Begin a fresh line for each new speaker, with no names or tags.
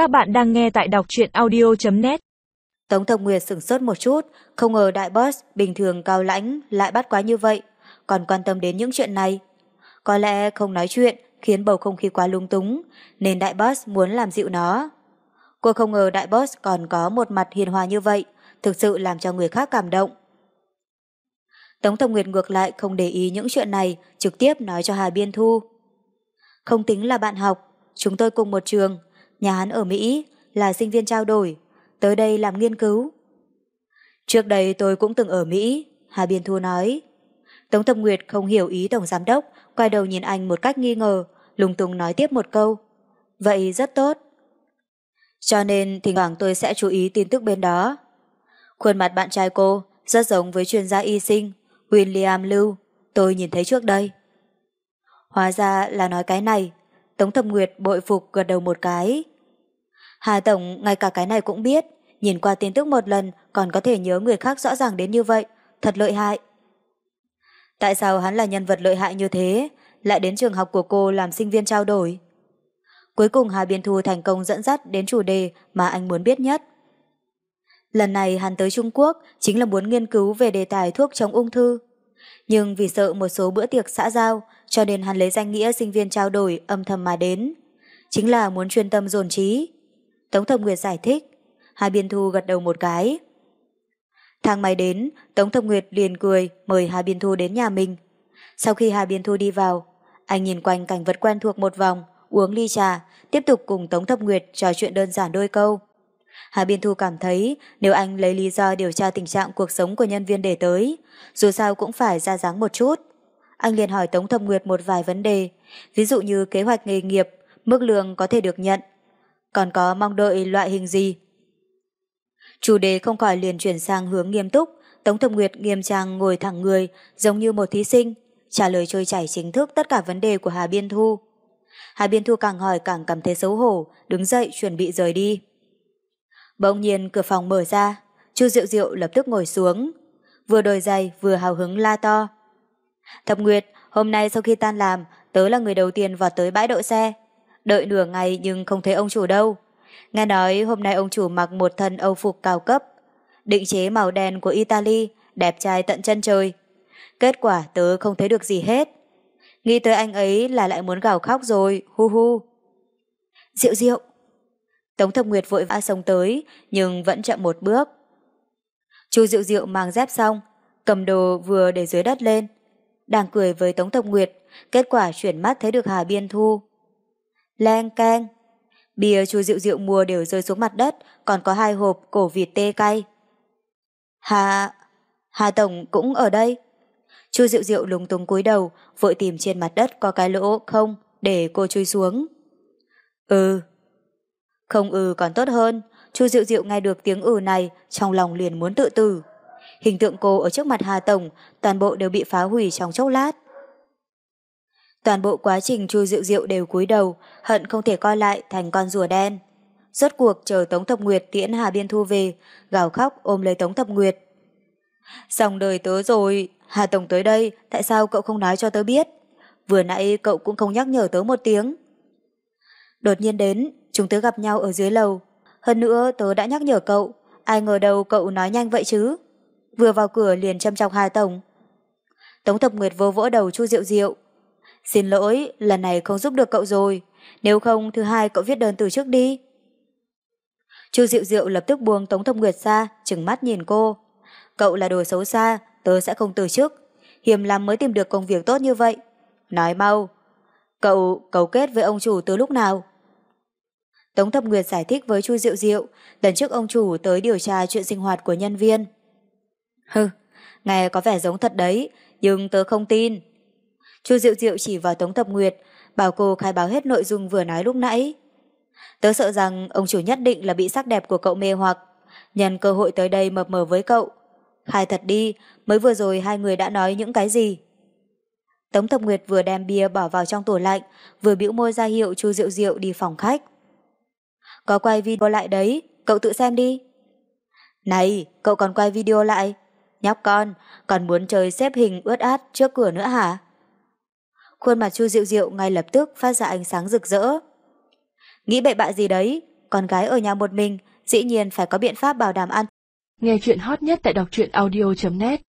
Các bạn đang nghe tại đọc truyện audio.net
Tống Thập Nguyệt sửng sốt một chút, không ngờ đại boss bình thường cao lãnh lại bắt quá như vậy, còn quan tâm đến những chuyện này. Có lẽ không nói chuyện khiến bầu không khí quá lung túng, nên đại boss muốn làm dịu nó. Cô không ngờ đại boss còn có một mặt hiền hòa như vậy, thực sự làm cho người khác cảm động. Tống Thập Nguyệt ngược lại không để ý những chuyện này, trực tiếp nói cho Hà Biên Thu. Không tính là bạn học, chúng tôi cùng một trường, nhà hắn ở Mỹ, là sinh viên trao đổi, tới đây làm nghiên cứu. Trước đây tôi cũng từng ở Mỹ, Hà Biên Thu nói. Tống Thập Nguyệt không hiểu ý Tổng Giám Đốc, quay đầu nhìn anh một cách nghi ngờ, lùng tùng nói tiếp một câu. Vậy rất tốt. Cho nên thỉnh thoảng tôi sẽ chú ý tin tức bên đó. Khuôn mặt bạn trai cô rất giống với chuyên gia y sinh, William Lưu, tôi nhìn thấy trước đây. Hóa ra là nói cái này, Tống Thập Nguyệt bội phục gật đầu một cái. Hà Tổng ngay cả cái này cũng biết, nhìn qua tin tức một lần còn có thể nhớ người khác rõ ràng đến như vậy, thật lợi hại. Tại sao hắn là nhân vật lợi hại như thế, lại đến trường học của cô làm sinh viên trao đổi? Cuối cùng Hà Biên Thu thành công dẫn dắt đến chủ đề mà anh muốn biết nhất. Lần này hắn tới Trung Quốc chính là muốn nghiên cứu về đề tài thuốc chống ung thư. Nhưng vì sợ một số bữa tiệc xã giao cho nên hắn lấy danh nghĩa sinh viên trao đổi âm thầm mà đến. Chính là muốn chuyên tâm dồn trí. Tống Thập Nguyệt giải thích. Hai Biên Thu gật đầu một cái. Thang máy đến, Tống Thập Nguyệt liền cười mời Hà Biên Thu đến nhà mình. Sau khi Hà Biên Thu đi vào, anh nhìn quanh cảnh vật quen thuộc một vòng, uống ly trà, tiếp tục cùng Tống Thập Nguyệt trò chuyện đơn giản đôi câu. Hà Biên Thu cảm thấy nếu anh lấy lý do điều tra tình trạng cuộc sống của nhân viên để tới, dù sao cũng phải ra dáng một chút. Anh liền hỏi Tống Thập Nguyệt một vài vấn đề, ví dụ như kế hoạch nghề nghiệp, mức lương có thể được nhận, còn có mong đợi loại hình gì. Chủ đề không khỏi liền chuyển sang hướng nghiêm túc, Tống Thập Nguyệt nghiêm trang ngồi thẳng người, giống như một thí sinh, trả lời trôi chảy chính thức tất cả vấn đề của Hà Biên Thu. Hà Biên Thu càng hỏi càng cảm thấy xấu hổ, đứng dậy chuẩn bị rời đi. Bỗng nhiên cửa phòng mở ra, Chu Diệu Diệu lập tức ngồi xuống, vừa đổi giày vừa hào hứng la to. Thập Nguyệt, hôm nay sau khi tan làm, tớ là người đầu tiên vào tới bãi đậu xe. Đợi nửa ngày nhưng không thấy ông chủ đâu. Nghe nói hôm nay ông chủ mặc một thân âu phục cao cấp, định chế màu đen của Italy, đẹp trai tận chân trời. Kết quả tớ không thấy được gì hết. Nghĩ tới anh ấy là lại muốn gào khóc rồi, hu hu. Diệu diệu. Tống Thập Nguyệt vội vã sống tới, nhưng vẫn chậm một bước. Chu Diệu Diệu mang dép xong, cầm đồ vừa để dưới đất lên. Đang cười với Tống Thập Nguyệt, kết quả chuyển mắt thấy được Hà Biên Thu. Len keng Bia Chu Diệu Diệu mua đều rơi xuống mặt đất, còn có hai hộp cổ vịt tê cay. Hà... Hà Tổng cũng ở đây. Chu Diệu Diệu lúng túng cúi đầu, vội tìm trên mặt đất có cái lỗ không để cô chui xuống. Ừ. Không ừ còn tốt hơn, Chu Diệu Diệu nghe được tiếng ừ này, trong lòng liền muốn tự tử. Hình tượng cô ở trước mặt Hà Tổng, toàn bộ đều bị phá hủy trong chốc lát. Toàn bộ quá trình Chu Diệu Diệu đều cúi đầu, hận không thể coi lại thành con rùa đen. Rốt cuộc chờ Tống Thập Nguyệt tiễn Hà Biên Thu về, gào khóc ôm lấy Tống Thập Nguyệt. Xong đời tớ rồi, Hà Tổng tới đây, tại sao cậu không nói cho tớ biết? Vừa nãy cậu cũng không nhắc nhở tớ một tiếng. Đột nhiên đến, chúng tớ gặp nhau ở dưới lầu. Hơn nữa tớ đã nhắc nhở cậu, ai ngờ đâu cậu nói nhanh vậy chứ. Vừa vào cửa liền châm chọc Hà Tổng. Tống Thập Nguyệt vô vỗ đầu Chu Diệu Diệu. Xin lỗi, lần này không giúp được cậu rồi. Nếu không, thứ hai cậu viết đơn từ trước đi. Chu Diệu Diệu lập tức buông Tống Thông Nguyệt ra, chừng mắt nhìn cô. Cậu là đồ xấu xa, tớ sẽ không từ chức. Hiểm lắm mới tìm được công việc tốt như vậy. Nói mau. Cậu cấu kết với ông chủ từ lúc nào? Tống Thập Nguyệt giải thích với Chu Diệu Diệu, lần trước ông chủ tới điều tra chuyện sinh hoạt của nhân viên. Hừ, nghe có vẻ giống thật đấy, nhưng tớ không tin. Chu Diệu Diệu chỉ vào Tống Thập Nguyệt, bảo cô khai báo hết nội dung vừa nói lúc nãy. Tớ sợ rằng ông chủ nhất định là bị sắc đẹp của cậu mê hoặc, nhân cơ hội tới đây mập mờ với cậu. Khai thật đi, mới vừa rồi hai người đã nói những cái gì. Tống Thập Nguyệt vừa đem bia bỏ vào trong tủ lạnh, vừa bĩu môi ra hiệu Chu Diệu Diệu đi phòng khách. Có quay video lại đấy, cậu tự xem đi. Này, cậu còn quay video lại. Nhóc con, còn muốn chơi xếp hình ướt át trước cửa nữa hả? Khuôn mặt Chu Diệu Diệu ngay lập tức phát ra ánh sáng rực rỡ. Nghĩ bậy bạ gì đấy, con gái ở nhà một mình, dĩ nhiên phải có biện pháp bảo đảm an.
Nghe chuyện hot nhất tại đọc truyện audio.net